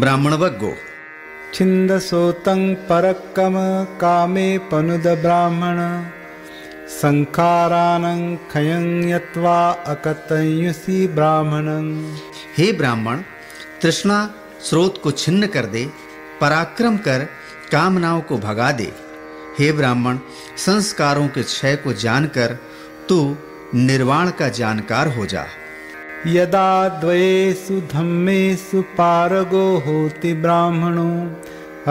ब्राह्मण वग्गो छिन्दसोतं परक्कम कामे पनुद ब्राह्मण संखारानं खयं यत्वा अकतयुषि ब्राह्मणं हे ब्राह्मण तृष्णा स्रोत को छिन्न कर दे पराक्रम कर कामनाओं को भगा दे हे ब्राह्मण संस्कारों के क्षय को जानकर तू निर्वाण का जानकार हो जा यदा द्वयेषु धम्मेषु पारगो होति ब्राह्मणो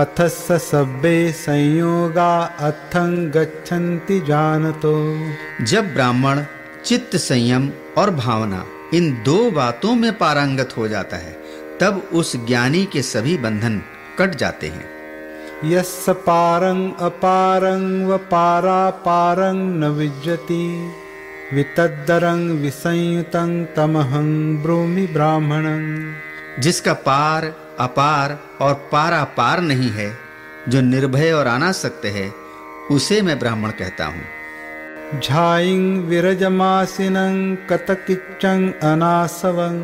अथ स सभ्ये संयोगा अथं गच्छन्ति जानतो। जब ब्राह्मण चित्त संयम और भावना इन दो बातों में पारंगत हो जाता है तब उस ज्ञानी के सभी बंधन कट जाते हैं। यस्स पारं अपारं व पारापारं न विज्जति वितद्दरं विसंयुतं तमहं ब्रूमि ब्राह्मणं। जिसका पार अपार और पारापार नहीं है जो निर्भय और अनासक्त है उसे मैं ब्राह्मण कहता हूँ। झाइं विरजमासिनं कतकिच्चं अनासवं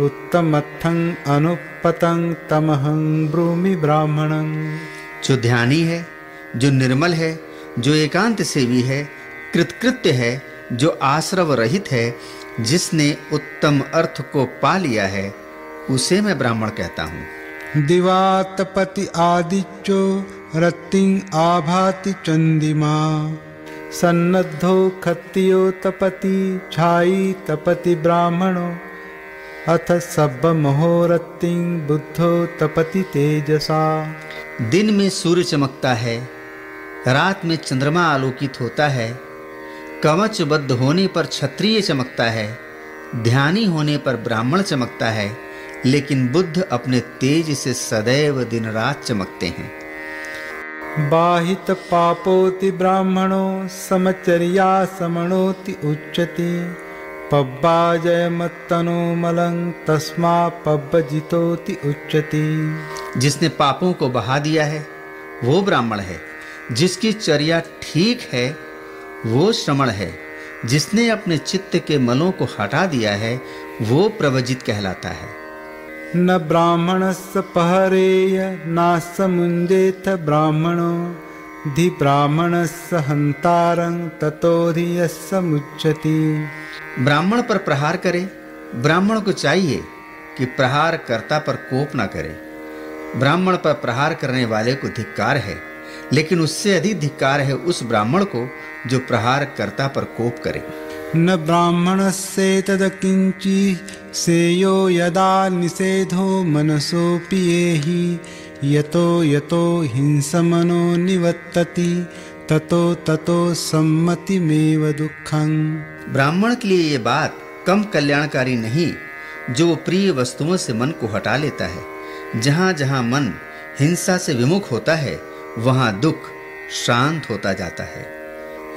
उत्तमत्थं अनुपतं तमहं ब्रूमि ब्राह्मणं। जो ध्यानी है जो निर्मल है जो एकांत सेवी है कृतकृत्य है जो आश्रव रहित है जिसने उत्तम अर्थ को पा लिया है उसे मैं ब्राह्मण कहता हूँ। दिवातपति आदित्यो रत्तिं आभाति चंदिमा। सन्नद्धो खत्तियो तपति छाई तपति ब्राह्मणो। अथ सब महोरत्तिं बुद्धो तपति तेजसा। दिन में सूर्य चमकता है रात में चंद्रमा आलोकित होता है कवचबद्ध होने पर क्षत्रिय चमकता है ध्यानी होने पर ब्राह्मण चमकता है लेकिन बुद्ध अपने तेज से सदैव दिन रात चमकते हैं। बाहित पापोति ब्राह्मणो समचर्या समणोति उच्चति पब्बाजय मत्तनो मलं तस्मा पब्बजितोति उच्चति जिसने पापों को बहा दिया है वो ब्राह्मण है जिसकी चर्या ठीक है वो श्रमण है जिसने अपने चित्त के मलों को हटा दिया है वो प्रवजित कहलाता है। न ब्राह्मण पहरेय नास्य मुञ्जेथ ब्राह्मणो। धि ब्राह्मणस्य हन्तारं ततोधि यस्य मुच्यति। ब्राह्मण पर प्रहार करे ब्राह्मण को चाहिए कि प्रहार कर्ता पर कोप ना करे। ब्राह्मण पर प्रहार करने वाले को धिक्कार है। लेकिन उससे अधिक धिक्कार है उस ब्राह्मण को जो प्रहार कर्ता पर कोप करे। न ब्राह्मणस्येतद् किञ्चि सेयो यदा निषेधो मनसोऽपि येहि यतो यतो हिंसमनो निवर्तति ततो ततो सम्मतिमेव दुःखं ब्राह्मण के लिए ये बात कम कल्याणकारी नहीं जो वो प्रिय वस्तुओं से मन को हटा लेता है जहाँ जहाँ मन हिंसा से विमुख होता है वहाँ दुख शांत होता जाता है।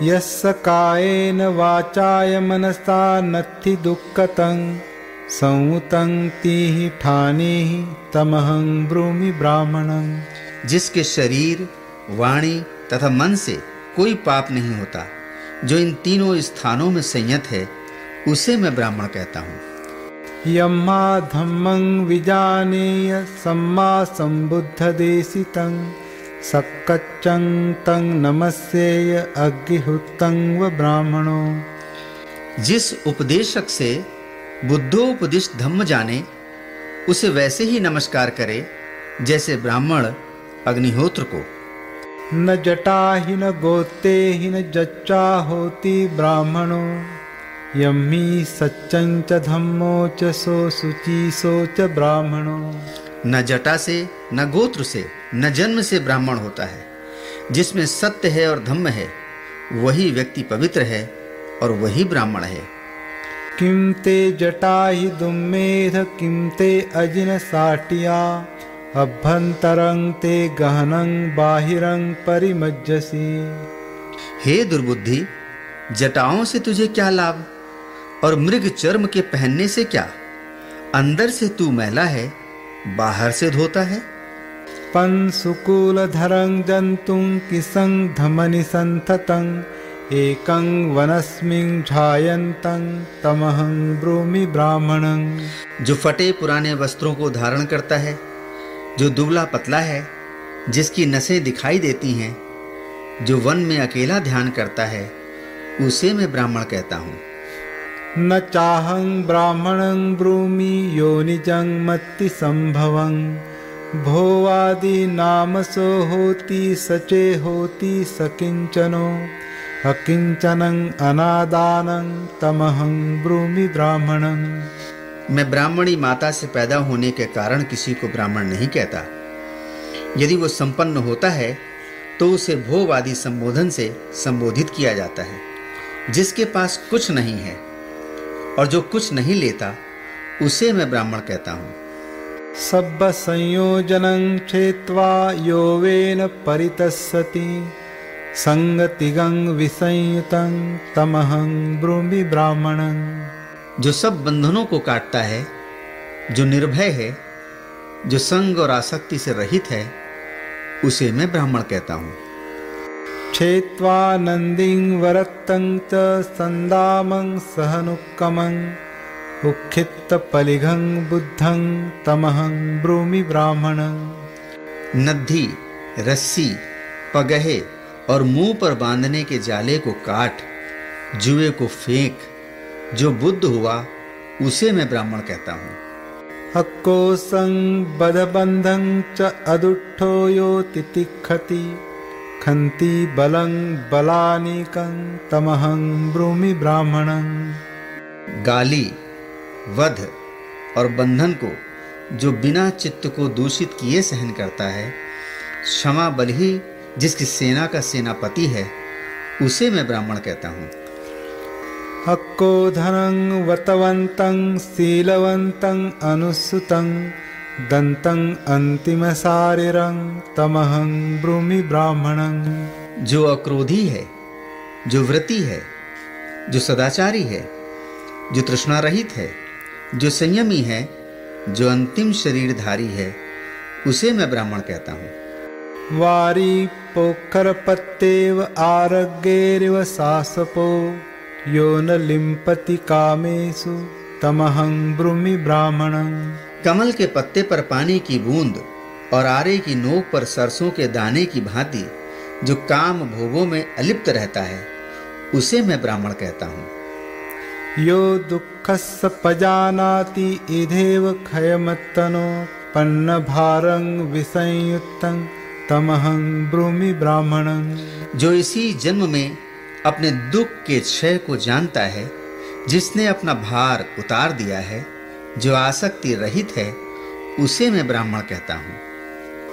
यस्य कायेन वाचाय मनसा नत्थि दुःखतं संउतं तिहि ठानेहि तमहं ब्रूमि ब्राह्मणं जिसके शरीर वाणी तथा मन से कोई पाप नहीं होता जो इन तीनों स्थानों में संयत है उसे मैं ब्राह्मण कहता हूँ। यम्मा धम्मं विजानेय सम्मा सम्बुद्धदेशितं सक्कच्चं तं नमस्येय अग्निहुतं व ब्राह्मणो। जिस उपदेशक से बुद्धोपदिष्ट धम्म जाने उसे वैसे ही नमस्कार करे जैसे ब्राह्मण अग्निहोत्र को। न जटा ही न गोते ही न जच्चा होति ब्राह्मणो। यम्मी सच्चं च धम्मो च सो शुचि सो च ब्राह्मणो। न जटा से न गोत्र से न जन्म से ब्राह्मण होता है जिसमें सत्य है और धम्म है वही व्यक्ति पवित्र है और वही ब्राह्मण है। किं ते जटा हि दुम्मेध किं ते अजिन साटिया अभ्यन्तरं ते गहनं बाहिरं परिमज्जसि। हे दुर्बुद्धि जटाओं से तुझे क्या लाभ और मृग चर्म के पहनने से क्या? अंदर से तू मैला है बाहर से धोता है? पंसुकूलधरं जन्तुं धमनि सन्ततं एकं वनस्मिं झायन्तं तमहं ब्रूमि ब्राह्मणं। जो फटे पुराने वस्त्रों को धारण करता है जो दुबला पतला है जिसकी नसें दिखाई देती हैं जो वन में अकेला ध्यान करता है उसे मैं ब्राह्मण कहता हूँ। न चाहं ब्राह्मणं ब्रूमि योनिजं मत्ति संभवं। भोवादि नाम सो होती, सचे होती सकिंचनो अकिंचनं अनादानं, तमहं ब्रूमि ब्राह्मणं। मैं ब्राह्मणी माता से पैदा होने के कारण किसी को ब्राह्मण नहीं कहता। यदि वो संपन्न होता है तो उसे भोवादी संबोधन से संबोधित किया जाता है, जिसके पास कुछ नहीं है, और जो कुछ नहीं लेता, उसे मैं ब्राह्मण कहता हूँ। सब्ब संयोजनं क्षेत्वा योवेन परितस्सति। संगतिगं विसंयुतं तमहं ब्रूमि ब्राह्मणं। जो सब बंधनों को काटता है जो निर्भय है जो संग और आसक्ति से रहित है उसे मैं ब्राह्मण कहता हूँ। क्षेत्वा नन्दिं वरत्तं च सन्दामं सहनुक्कमं। उक्षित्तपलिघं बुद्धं तमहं ब्रूमि ब्राह्मणं। नद्धी रस्सी पगहे और मुँह पर बांधने के जाले को काट जुए को फेंक जो बुद्ध हुआ उसे मैं ब्राह्मण कहता हूँ। हक्कोसं बधबन्धं च अदुष्ठो यो तितिक्षति खन्ति बलं बलानीकं तमहं ब्रूमि ब्राह्मणं। गाली वध और बंधन को जो बिना चित्त को दूषित किए सहन करता है क्षमा बल ही जिसकी सेना का सेनापति है उसे मैं ब्राह्मण कहता हूँ। हक्को धनं वतवन्तं शीलवन्तं अनुसुतं दन्तं अन्तिमसारिरं तमहं ब्रूमि ब्राह्मणं। जो अक्रोधी है जो व्रती है जो सदाचारी है जो तृष्णा रहित है जो संयमी है जो अंतिम शरीरधारी है उसे मैं ब्राह्मण कहता हूँ। वारी पोखरपत्तेव आरग्येरिव सासपो यो न लिम्पति कामेषु तमहं ब्रूमि ब्राह्मणं। कमल के पत्ते पर पानी की बूंद और आरे की नोक पर सरसों के दाने की भांति जो काम भोगों में अलिप्त रहता है उसे मैं ब्राह्मण कहता हूँ। यो दुःखस्य पजानाति इधेव क्षयमत्तनो पन्नभारं विसंयुक्तं तमहं ब्रूमि ब्राह्मणं। जो इसी जन्म में अपने दुख के क्षय को जानता है जिसने अपना भार उतार दिया है जो आसक्ति रहित है उसे मैं ब्राह्मण कहता हूँ।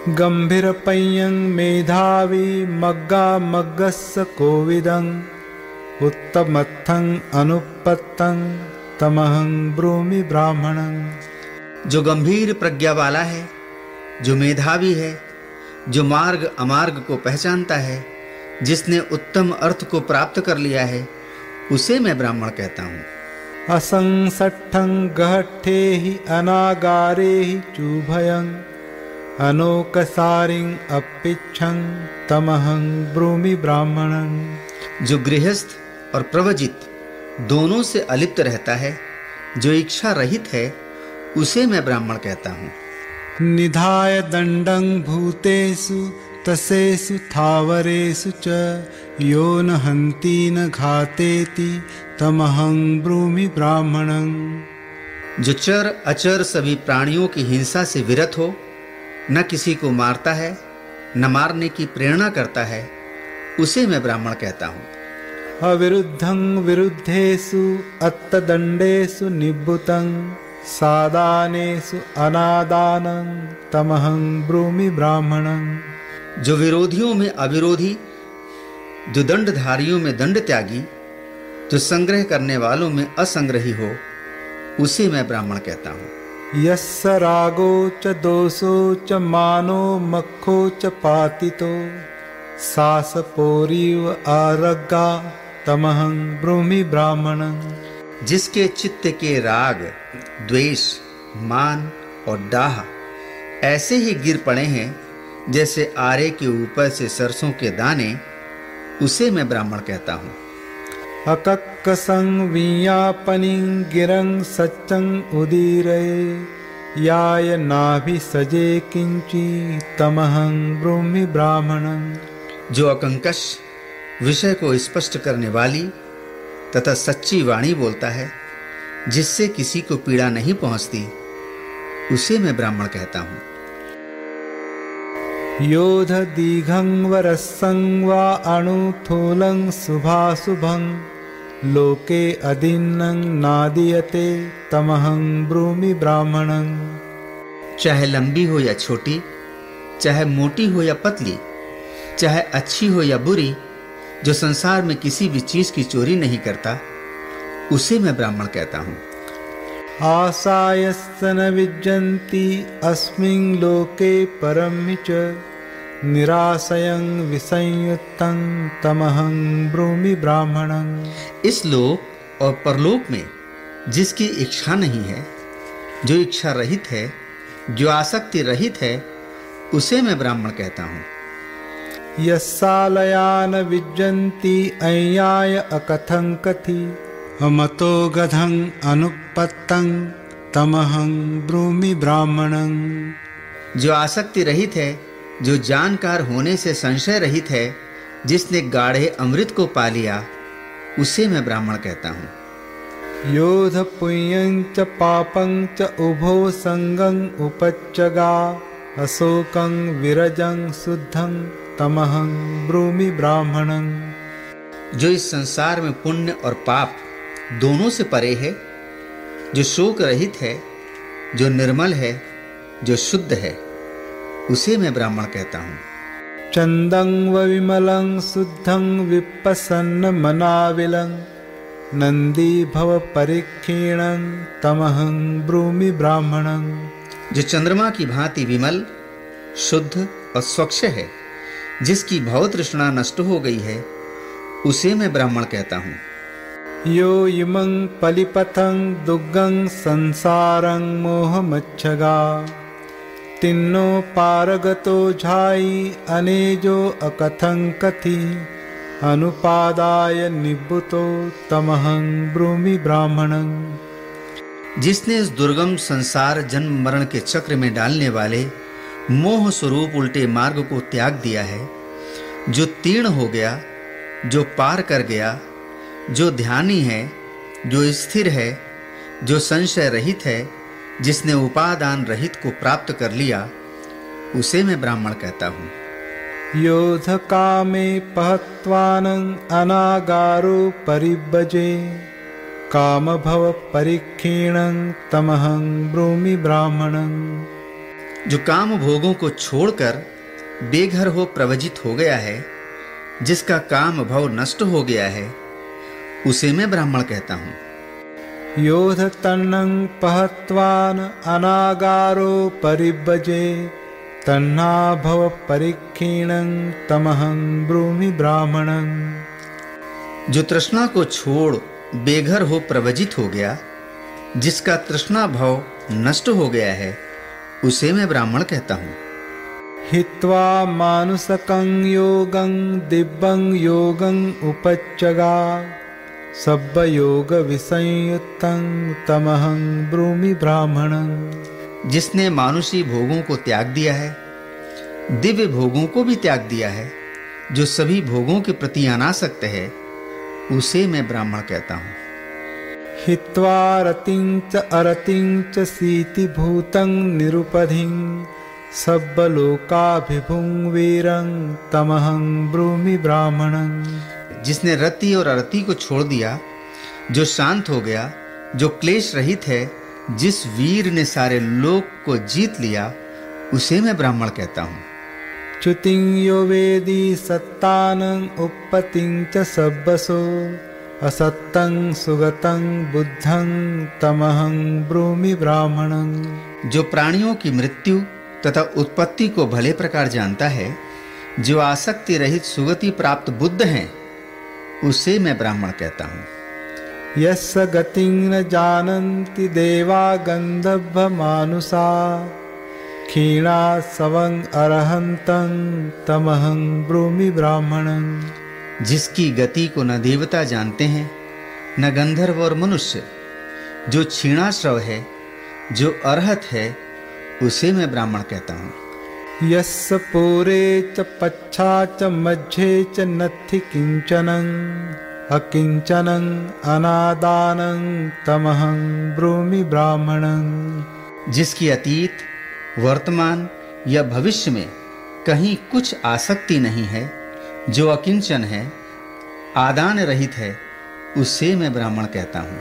गंभीर गम्भीरपय्यं मेधावी मग्गा मग्गस्य कोविदं। उत्तमत्थं अनुपत्तं तमहं ब्रूमि ब्राह्मणं। जो गंभीर प्रज्ञा वाला है जो मेधावी है जो मार्ग अमार्ग को पहचानता है जिसने उत्तम अर्थ को प्राप्त कर लिया है उसे मैं ब्राह्मण कहता हूँ। असंसट्ठं गहट्ठे हि अनागारे ही चूभयं अनोकसारिं अपिच्छं तमहं ब्रूमि ब्राह्मणं। जो गृहस्थ और प्रवजित दोनों से अलिप्त रहता है जो इच्छा रहित है उसे मैं ब्राह्मण कहता हूँ। निधाय दण्डं भूतेषु तसेषु थावरेषु च यो न हन्ति न घातेति तमहं ब्रूमि ब्राह्मणं। जो चर अचर सभी प्राणियों की हिंसा से विरत हो न किसी को मारता है न मारने की प्रेरणा करता है उसे मैं ब्राह्मण कहता हूँ। अविरुद्धं विरुद्धेषु अत्तदण्डेषु निबुतं सादानेषु अनादानं तमहं ब्रूमि ब्राह्मणं। जो विरोधियों में अविरोधी जो दंडधारियों में दंड त्यागी जो संग्रह करने वालों में असंग्रही हो उसे मैं ब्राह्मण कहता हूँ। यस्य रागो च दोषो च मानो मक्खो च पातितो सासपोरीव आरग्गा तमहं ब्रूमि ब्राह्मणं। जिसके चित्त के राग द्वेष मान और डाह ऐसे ही गिर पड़े हैं जैसे आरे के ऊपर से सरसों के दाने उसे मैं ब्राह्मण कहता हूँ। अकक्कसं विज्ञापनिं गिरं सच्चं उदीरये याय नाभिसजे किंची तमहं ब्रूमि ब्राह्मणं। जो अकंकश विषय को स्पष्ट करने वाली तथा सच्ची वाणी बोलता है जिससे किसी को पीड़ा नहीं पहुँचती उसे मैं ब्राह्मण कहता हूँ। योध दीघं वरसं वा अणुथूलं शुभाशुभं लोके अदीन्नं नादीयते तमहं ब्रूमि ब्राह्मणं। चाहे लंबी हो या छोटी चाहे मोटी हो या पतली चाहे अच्छी हो या बुरी जो संसार में किसी भी चीज़ की चोरी नहीं करता उसे मैं ब्राह्मण कहता हूँ। आसायस्य न विज्जन्ति अस्मिन् लोके परं च। निराशयं विसंयुक्तं तमहं ब्रूमि ब्राह्मणं। इस लोक और परलोक में जिसकी इच्छा नहीं है जो इच्छा रहित है जो आसक्ति रहित है उसे मैं ब्राह्मण कहता हूँ। यस्सालयान विज्जन्ति अय्याय अकथं कथि। हमतो गधं अनुपत्तं तमहं ब्रूमि ब्राह्मणं। जो आसक्ति रहित है जो जानकार होने से संशय रहित है जिसने गाढ़े अमृत को पा लिया उसे मैं ब्राह्मण कहता हूँ। योध पुण्यं च पापं च उभो संगं उपच्चगा अशोकं विरजं शुद्धं। तमहं ब्रूमि ब्राह्मणं। जो इस संसार में पुण्य और पाप दोनों से परे है जो शोक रहित है जो निर्मल है जो शुद्ध है उसे मैं ब्राह्मण कहता हूँ। चन्दं विमलं शुद्धं विप्रसन्न मनाविलं नंदी भव परिक्षीणं तमहं ब्रूमि ब्राह्मणं। जो चंद्रमा की भांति विमल शुद्ध और स्वच्छ है जिसकी भव तृष्णा नष्ट हो गई है उसे मैं ब्राह्मण कहता हूँ। यो इमं पलिपथं दुग्गं संसारं मोहमच्छगा। तिन्नो पारगतो झाई अनेजो अकथं कथि। अनुपादाय निबुतो तमहं ब्रूमि ब्राह्मणं। जिसने इस दुर्गम संसार जन्म मरण के चक्र में डालने वाले मोह स्वरूप उल्टे मार्ग को त्याग दिया है, जो तीर्ण हो गया, जो पार कर गया, जो ध्यानी है, जो स्थिर है, जो संशय रहित है, जिसने उपादान रहित को प्राप्त कर लिया, उसे मैं ब्राह्मण कहता हूँ। योध कामे पहत्वानं अनागारो परिभजे काम भव परिक्षीणं तमहं ब्रूमि ब्राह्मणं जो काम भोगों को छोड़कर बेघर हो प्रवजित हो गया है जिसका काम भव नष्ट हो गया है उसे मैं ब्राह्मण कहता हूँ। योध तन्नं पहत्वान अनागारो परिभजे तन्ना भव परिक्षीणं तमहं ब्रूमि ब्राह्मणं। जो तृष्णा को छोड़ बेघर हो प्रवजित हो गया जिसका तृष्णा भाव नष्ट हो गया है उसे मैं ब्राह्मण कहता हूँ। हित्वा मानुसकं योगं दिव्यं योगं उपच्चगा सब्बयोगविसंयुक्तं तमहं ब्रूमि ब्राह्मणं। जिसने मानुषी भोगों को त्याग दिया है दिव्य भोगों को भी त्याग दिया है जो सभी भोगों के प्रति अनासक्त है उसे मैं ब्राह्मण कहता हूँ। हित्वा रतिं च अरतिं च सीतिभूतं निरुपधिं सब्बलोकाभिभुं वीरं तमहं ब्रूमि ब्राह्मणं। जिसने रति और अरति को छोड़ दिया जो शांत हो गया जो क्लेश रहित है जिस वीर ने सारे लोक को जीत लिया उसे मैं ब्राह्मण कहता हूँ। च्युतिं यो वेदी सत्तानं उपपतिं च सब्बसो। असत्तं सुगतं बुद्धं तमहं ब्रूमि ब्राह्मणं। जो प्राणियों की मृत्यु तथा उत्पत्ति को भले प्रकार जानता है जो आसक्ति रहित सुगति प्राप्त बुद्ध हैं उसे मैं ब्राह्मण कहता हूँ। यस्य गतिं न जानन्ति देवा गन्धर्वमानुषा खीणा सवं अरहन्तं तमहं ब्रूमि ब्राह्मणं जिसकी गति को न देवता जानते हैं न गंधर्व और मनुष्य। जो क्षीणाश्रव है जो अर्हत है उसे मैं ब्राह्मण कहता हूँ। यस्य पूरे च पच्छा च मध्ये च नथि किञ्चनम् अकिञ्चनम् अनादानं तमहं ब्रूमि ब्राह्मणम्। जिसकी अतीत वर्तमान या भविष्य में कहीं कुछ आसक्ति नहीं है जो अकिंचन है आदान रहित है उसे मैं ब्राह्मण कहता हूँ।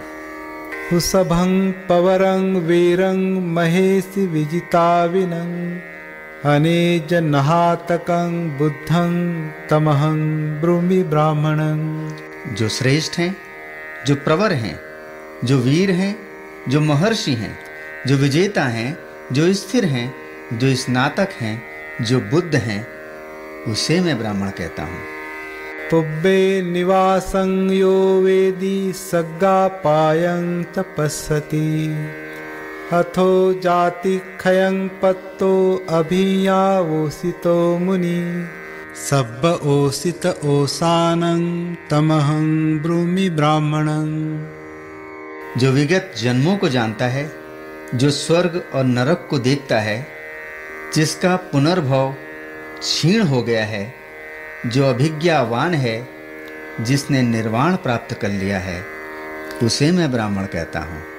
हुसभं पवरं वीरं महेशि विजिताविनं अनेज नहातकं बुद्धं तमहं ब्रूमि ब्राह्मणं जो श्रेष्ठ हैं जो प्रवर हैं जो वीर हैं जो महर्षि हैं जो विजेता हैं जो स्थिर हैं जो स्नातक हैं जो बुद्ध हैं उसे मैं ब्राह्मण कहता हूँ। पुब्बे निवासं यो वेदी सग्गापायं तपस्सति। अथो जाति जातिक्षयं पत्तो अभियावोसितो मुनि। सब्ब ओसित ओसानं तमहं ब्रूमि ब्राह्मणं। जो विगत जन्मों को जानता है जो स्वर्ग और नरक को देखता है जिसका पुनर्भव क्षीण हो गया है, जो अभिज्ञावान है, जिसने निर्वाण प्राप्त कर लिया है, उसे मैं ब्राह्मण कहता हूँ।